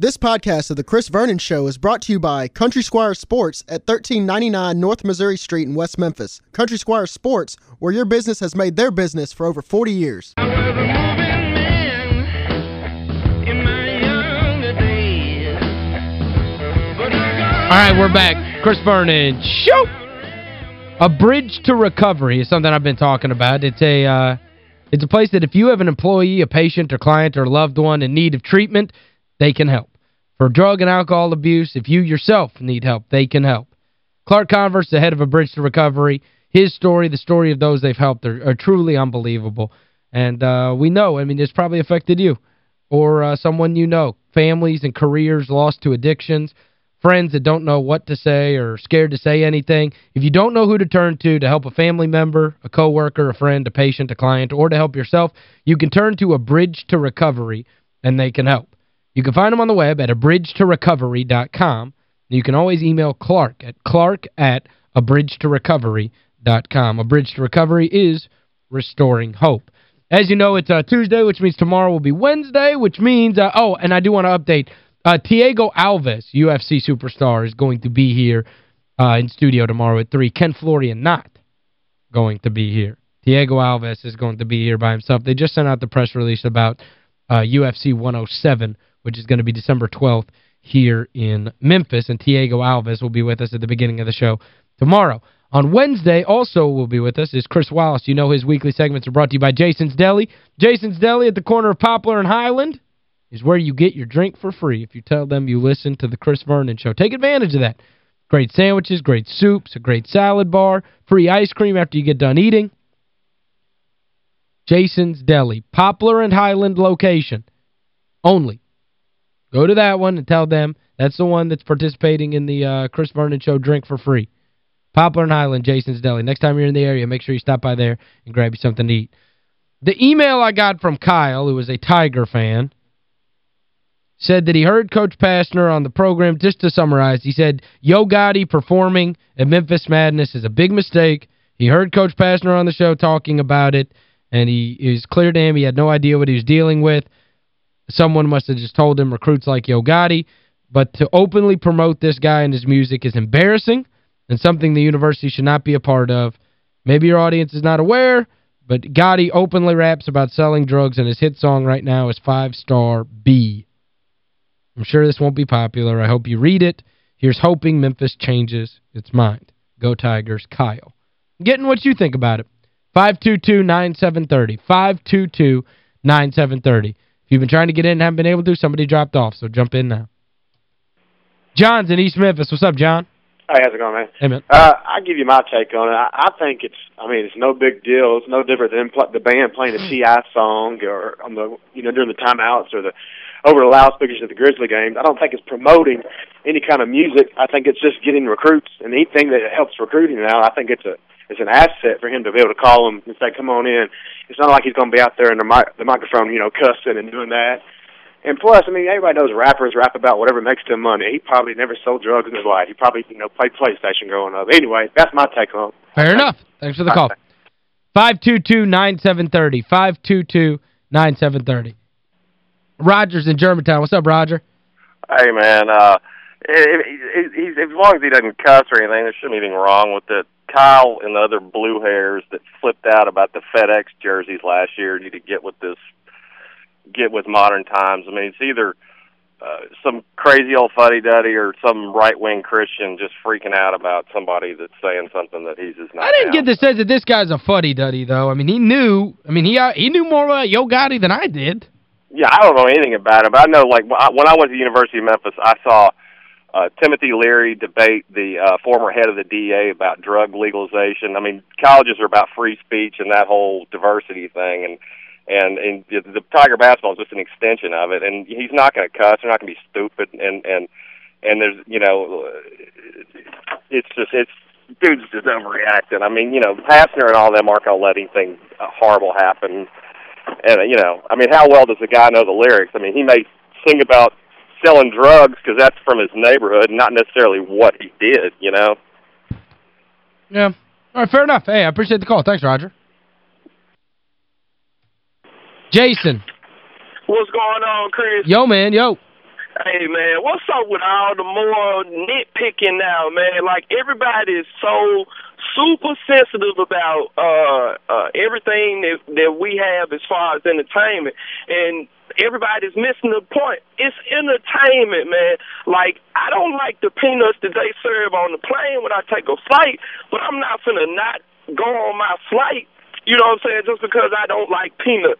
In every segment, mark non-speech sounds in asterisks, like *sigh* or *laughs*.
This podcast of The Chris Vernon Show is brought to you by Country Squire Sports at 1399 North Missouri Street in West Memphis. Country Squire Sports, where your business has made their business for over 40 years. I was a moving man in my younger days. But I All right, we're back. Chris Vernon, show! A Bridge to Recovery is something I've been talking about. It's a uh, it's a place that if you have an employee, a patient, or client, or loved one in need of treatment, they can help. For drug and alcohol abuse, if you yourself need help, they can help. Clark Converse, the head of A Bridge to Recovery, his story, the story of those they've helped are, are truly unbelievable. And uh, we know, I mean, it's probably affected you or uh, someone you know. Families and careers lost to addictions, friends that don't know what to say or scared to say anything. If you don't know who to turn to to help a family member, a coworker, a friend, a patient, a client, or to help yourself, you can turn to A Bridge to Recovery, and they can help. You can find them on the web at abridgetorecovery.com. You can always email Clark at clark at abridgetorecovery.com. A to Recovery is restoring hope. As you know, it's uh, Tuesday, which means tomorrow will be Wednesday, which means, uh, oh, and I do want to update, uh, Thiago Alves, UFC superstar, is going to be here uh, in studio tomorrow at 3. Ken Florian not going to be here. Thiago Alves is going to be here by himself. They just sent out the press release about uh, UFC 107, which is going to be December 12th here in Memphis, and Thiago Alves will be with us at the beginning of the show tomorrow. On Wednesday, also will be with us, is Chris Wallace. You know his weekly segments are brought to you by Jason's Deli. Jason's Deli at the corner of Poplar and Highland is where you get your drink for free if you tell them you listen to the Chris Vernon Show. Take advantage of that. Great sandwiches, great soups, a great salad bar, free ice cream after you get done eating. Jason's Deli, Poplar and Highland location only. Go to that one and tell them that's the one that's participating in the uh, Chris Vernon Show drink for free. Poplar and Highland, Jason's Deli. Next time you're in the area, make sure you stop by there and grab you something to eat. The email I got from Kyle, who was a Tiger fan, said that he heard Coach Pastner on the program. Just to summarize, he said, Yo Gotti performing at Memphis Madness is a big mistake. He heard Coach Pastner on the show talking about it, and he it was clear to him he had no idea what he was dealing with. Someone must have just told him recruits like Yo Gotti. But to openly promote this guy and his music is embarrassing and something the university should not be a part of. Maybe your audience is not aware, but Gotti openly raps about selling drugs, and his hit song right now is Five Star B. I'm sure this won't be popular. I hope you read it. Here's hoping Memphis changes its mind. Go Tigers, Kyle. Getting what you think about it. 522-9730. 522-9730. You've been trying to get in and haven't been able to, somebody dropped off, so jump in now. John's in East Memphis. What's up, John? Hey, how's it going, man? Hey, man. Uh, I'll give you my take on it. I, I think it's, I mean, it's no big deal. It's no different than pl- the band playing a T.I. song or on the, you know, during the timeouts or the over the loudspeakers at the Grizzly games. I don't think it's promoting any kind of music. I think it's just getting recruits. And anything that helps recruiting now, I think it's a it's an asset for him to be able to call them and say, "Come on in." It's not like he's going to be out there in the, mic- the microphone, you know, cussing and doing that. And plus, I mean, everybody knows rappers rap about whatever makes them money. He probably never sold drugs in his life. He probably, you know, played PlayStation growing up. Anyway, that's my take on it. Fair enough. Thanks for the call. 522-9730. 522-9730. Roger's in Germantown. What's up, Roger? Hey man, uh if, if, if, as long as he doesn't cuss or anything, there shouldn't be anything wrong with it. Kyle and the other blue hairs that flipped out about the FedEx jerseys last year need to get with this get with modern times. I mean, it's either uh, some crazy old fuddy duddy or some right wing Christian just freaking out about somebody that's saying something that he's just not. I didn't down. get the sense that this guy's a fuddy-duddy, though. I mean, he knew. I mean, he uh, he knew more about Yo Gotti than I did. Yeah, I don't know anything about him, but I know like when I went to the University of Memphis, I saw uh, Timothy Leary debate the uh, former head of the DA about drug legalization. I mean, colleges are about free speech and that whole diversity thing, and and and the, Tiger basketball is just an extension of it. And he's not going to cuss. They're not going to be stupid. And and and there's you know, it's just it's dude's just overreacting. I mean, you know, Pastner and all them aren't going to let anything uh, horrible happen. And you know, I mean, how well does the guy know the lyrics? I mean, he may sing about selling drugs because that's from his neighborhood, not necessarily what he did. You know. Yeah. All right, fair enough. Hey, I appreciate the call. Thanks, Roger. Jason. What's going on, Chris? Yo, man, yo. Hey man, what's up with all the more nitpicking now, man? Like everybody is so super sensitive about uh uh everything that that we have as far as entertainment and everybody's missing the point. It's entertainment, man. Like I don't like the peanuts that they serve on the plane when I take a flight, but I'm not gonna not go on my flight, you know what I'm saying, just because I don't like peanuts.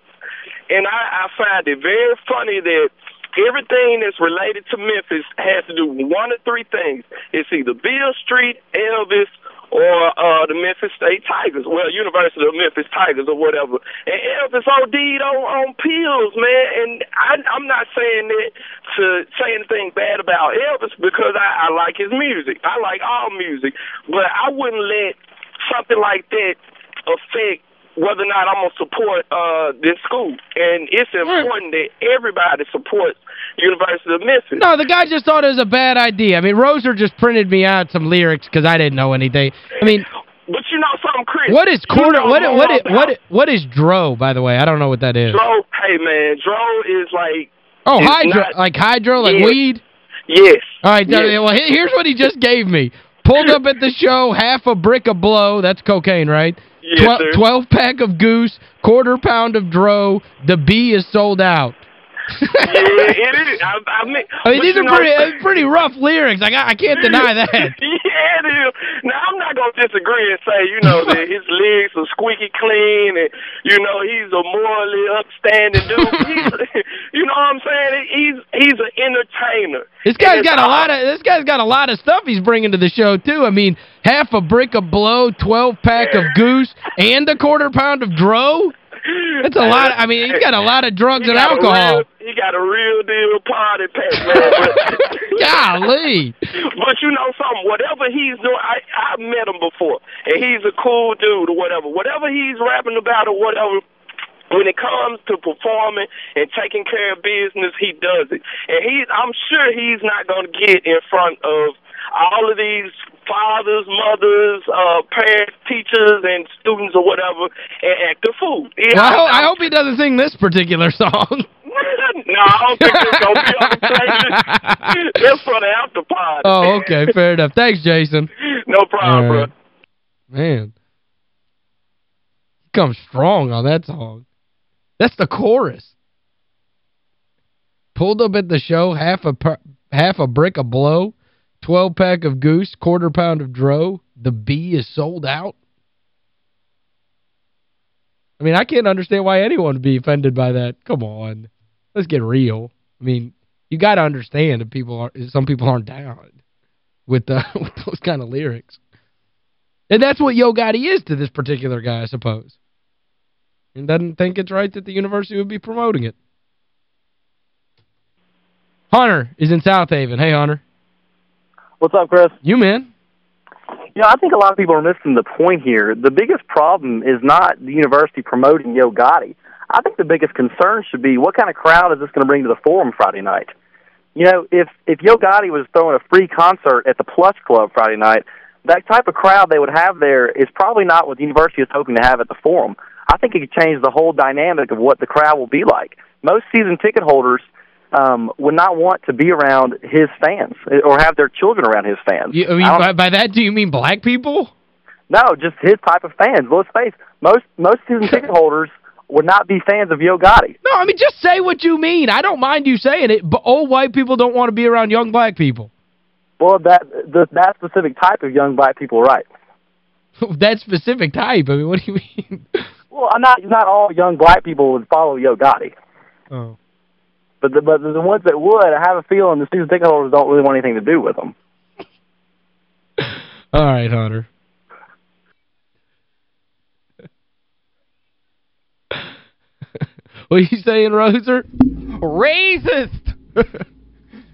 And I, I find it very funny that everything that's related to Memphis has to do with one of three things. It's either Beale Street, Elvis, or uh the Memphis State Tigers. Well, University of Memphis Tigers or whatever. And Elvis OD'd on, on pills, man. And I I'm not saying that to say anything bad about Elvis because I, I like his music. I like all music. But I wouldn't let something like that affect whether or not I'm gonna support uh this school. And it's important that everybody supports University of Memphis. No, the guy just thought it was a bad idea. I mean, Roser just printed me out some lyrics because I didn't know anything. I mean, But you know something, Chris? what is You quarter know what more what, is, what, is, what is dro by the way? I don't know what that is. Dro, hey man, Dro is like Oh, hydro not- like hydro like weed. yes. All right, Yes. well here's what he just gave me. Pulled up at the show, half a brick of blow, that's cocaine, right? Yes, Twel- sir. 12 pack of goose, quarter pound of dro, the bee is sold out. Yeah, it is. I, I mean, I mean, these are know- pretty uh, pretty rough lyrics. Like I, I can't deny that. *laughs* yeah, it is. Now I'm not gonna disagree and say, you know, that his legs are squeaky clean and you know he's a morally upstanding dude. he's, *laughs* you know what I'm saying? He's he's an entertainer. This guy's got a lot of this guy's got a lot of stuff he's bringing to the show too. I mean, half a brick of blow, 12 pack of goose, and a quarter pound of dro. That's a lot. I mean, he's got a lot of drugs and alcohol. real- he got a real deal party pack, man. *laughs* Golly. but you know something, whatever he's doing, I I met him before, and he's a cool dude or whatever. Whatever he's rapping about or whatever. When it comes to performing and taking care of business, he does it. And he, I'm sure he's not going to get in front of all of these fathers, mothers, uh, parents, teachers, and students or whatever and act a fool. Well, I, ho- I hope he doesn't sing this particular song. *laughs* no, I don't think it's gonna be on the. *laughs* It's for the after party. Oh, okay, fair enough. Thanks, Jason. no problem, All bro. Man. He comes strong on that song. That's the chorus. Pulled up at the show, half a half a brick of blow, 12 pack of goose, quarter pound of dro. The B is sold out. I mean, I can't understand why anyone would be offended by that. Come on. Let's get real. I mean, you got to understand that people are some people aren't down with uh, *laughs* with those kind of lyrics. And that's what Yo Gotti is to this particular guy, I suppose. And doesn't think it's right that the university would be promoting it. Hunter is in Southaven. Hey, Hunter. What's up, Chris? You, man. You know, I think a lot of people are missing the point here. The biggest problem is not the university promoting Yo Gotti. I think the biggest concern should be what kind of crowd is this going to bring to the forum Friday night? You know, if if Yo Gotti was throwing a free concert at the Plush Club Friday night, that type of crowd they would have there is probably not what the university is hoping to have at the forum. I think it could change the whole dynamic of what the crowd will be like. Most season ticket holders um, would not want to be around his fans or have their children around his fans. You, I mean, I by, by that, do you mean black people? no, just his type of fans. Let's face most most season *laughs* ticket holders would not be fans of Yo Gotti. No, I mean, just say what you mean. I don't mind you saying it, but old white people don't want to be around young black people. Well, that the, that specific type of young black people, right? *laughs* that specific type. I mean, what do you mean? Well, I'm not not all young black people would follow Yo Gotti, oh. But the, but the ones that would, I have a feeling the season ticket holders don't really want anything to do with them. *laughs* All right, Hunter. *laughs* what are you saying, Roser? Racist! *laughs*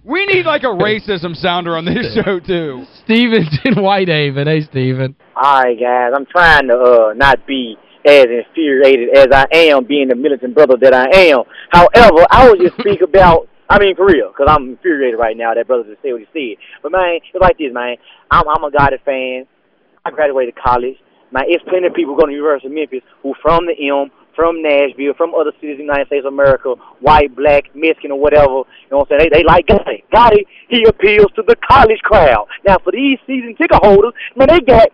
we need like a racism sounder on this show, too. Steven's in Whitehaven. Hey, Steven. All right, guys. I'm trying to uh not be as infuriated as I am, being the militant brother that I am. However, I will just speak *laughs* about. I mean, for real, because I'm infuriated right now. That brother just said what he said. But man, it's like this, man. I'm I'm a Gotti fan. I graduated college. Man, it's plenty of people going to University of Memphis who from the M, from Nashville, from other cities in the United States of America, white, black, Mexican, or whatever. You know what I'm saying? They, they like Gotti. Gotti, he appeals to the college crowd. Now, for these season ticket holders, man, they got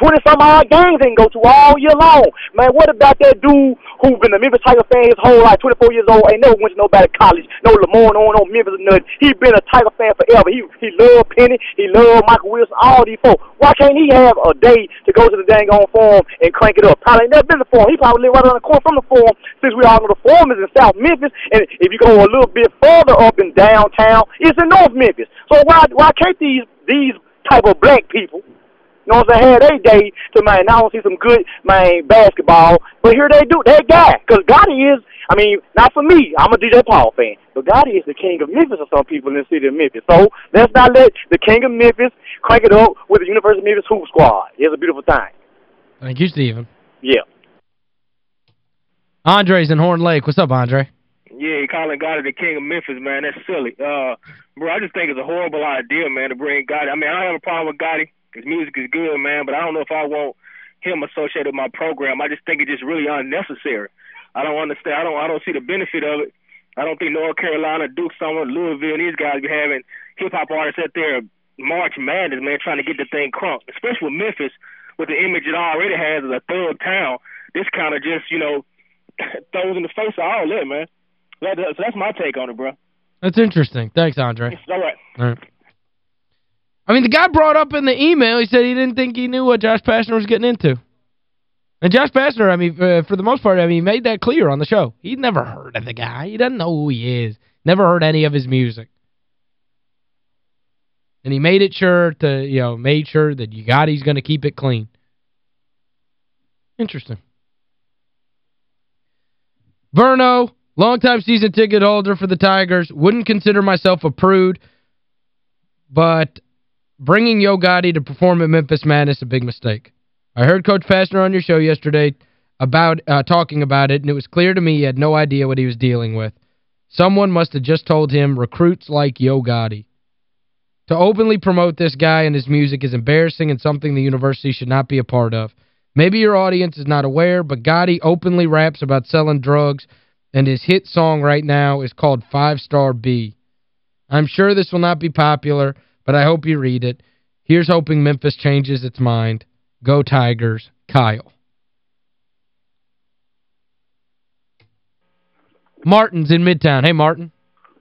20 some odd games they can go to all year long. Man, what about that dude who's been a Memphis Tiger fan his whole life, 24 years old, ain't never went to nobody college, no Lamar, no, no Memphis nothing. He been a Tiger fan forever. He he loved Penny, he loved Michael Wilson, all these folks. Why can't he have a day to go to the dang on forum and crank it up? Probably ain't never been to the forum. He probably live right around the corner from the forum since we all know the forum is in South Memphis. And if you go a little bit further up in downtown, it's in North Memphis. So why why can't these these type of black people you know what I'm saying? Had they day to man, I don't see some good man basketball, but here they do. That guy, because Gotti is. I mean, not for me. I'm a DJ Paul fan, but Gotti is the king of Memphis for some people in the city of Memphis. So let's not let the king of Memphis crank it up with the University of Memphis hoop squad. It's a beautiful thing. Thank you, Stephen. Yeah. Andre's in Horn Lake. What's up, Andre? Yeah, he calling Gotti the king of Memphis, man. That's silly. Uh, bro, I just think it's a horrible idea, man, to bring Gotti. I mean, I don't have a problem with Gotti. His music is good, man, but I don't know if I want him associated with my program. I just think it's just really unnecessary. I don't understand. I don't. I don't see the benefit of it. I don't think North Carolina, Duke, Summer, Louisville, and these guys be having hip hop artists out there March Madness, man, trying to get the thing crunk. Especially with Memphis, with the image it already has as a thug town. This kind of just, you know, *laughs* throws in the face of all that, man. That, so that's my take on it, bro. That's interesting. Thanks, Andre. All right. All right. I mean, the guy brought up in the email, he said he didn't think he knew what Josh Pastner was getting into. And Josh Pastner, I mean, uh, for the most part, I mean, he made that clear on the show. He'd never heard of the guy. He doesn't know who he is. Never heard any of his music. And he made it sure to, you know, made sure that you got he's going to keep it clean. Interesting. Verno, longtime season ticket holder for the Tigers. Wouldn't consider myself a prude, but bringing Yo Gotti to perform at Memphis Madness a big mistake. I heard Coach Pastner on your show yesterday about uh, talking about it, and it was clear to me he had no idea what he was dealing with. Someone must have just told him recruits like Yo Gotti. To openly promote this guy and his music is embarrassing and something the university should not be a part of. Maybe your audience is not aware, but Gotti openly raps about selling drugs, and his hit song right now is called Five Star B. I'm sure this will not be popular, but I hope you read it. Here's hoping Memphis changes its mind. Go Tigers, Kyle. Martin's in Midtown. Hey, Martin.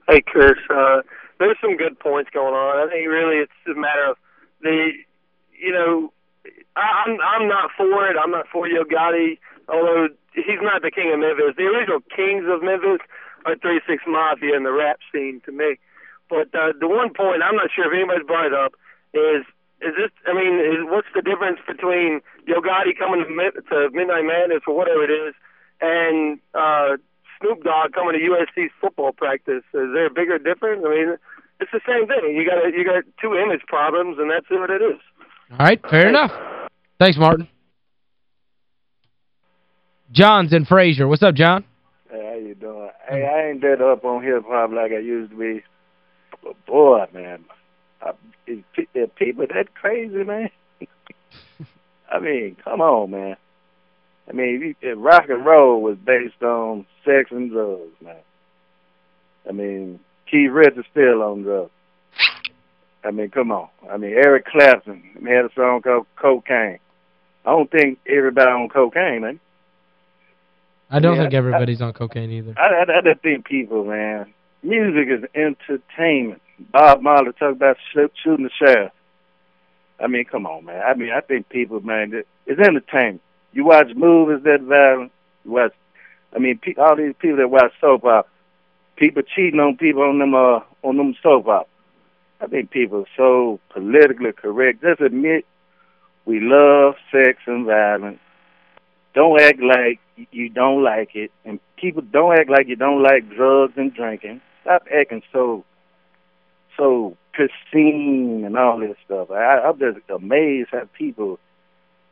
Hey, Chris. Uh, there's some good points going on. I think really it's a matter of the, you know, I, I'm I'm not for it. I'm not for Yo Gotti, although he's not the king of Memphis. The original kings of Memphis are Three Six Mafia and the rap scene to me. But uh, the one point I'm not sure if anybody's brought it up is is this? I mean, is, what's the difference between Yo Gotti coming to, Mid- to Midnight Madness or whatever it is, and uh, Snoop Dogg coming to USC's football practice? Is there a bigger difference? I mean, it's the same thing. You got you got two image problems, and that's what it is. All right, fair enough. Thanks, Martin. John's in Frayser. What's up, John? Hey, how you doing? Hey, I ain't that up on hip hop like I used to be. But boy, man, I, people that crazy, man? *laughs* I mean, come on, man. I mean, if rock and roll was based on sex and drugs, man. I mean, Keith Richards is still on drugs. I mean, come on. I mean, Eric Clapton had a song called Cocaine. I don't think everybody on cocaine, man. I don't think I- everybody's on cocaine either. I, I, I just think people, man, music is entertainment. Bob Marley talked about shoot, shooting the sheriff. I mean, come on, man. I mean, I think people, man, it's entertainment. You watch movies that violent. You watch, I mean, all these people that watch soap opera, people cheating on people on them, uh, on them soap opera. I think people are so politically correct. Just admit we love sex and violence. Don't act like you don't like it, and people don't act like you don't like drugs and drinking. Stop acting so, so pristine and all this stuff. I, I'm just amazed how people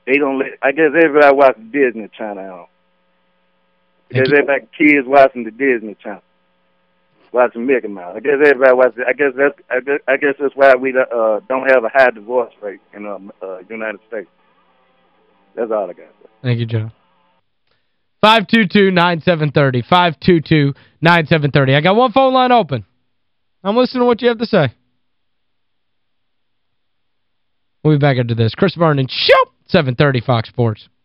they don't let. I guess everybody watches Disney Channel. I guess everybody kids watching the Disney Channel, watching Mickey Mouse. I guess everybody watches. I guess that's. I guess, I guess that's why we uh, don't have a high divorce rate in the uh, United States. That's all I got. Thank you, John. 522-9730. 522-9730. I got one phone line open. I'm listening to what you have to say. We'll be back after this. Chris Vernon, Show! 730 Fox Sports.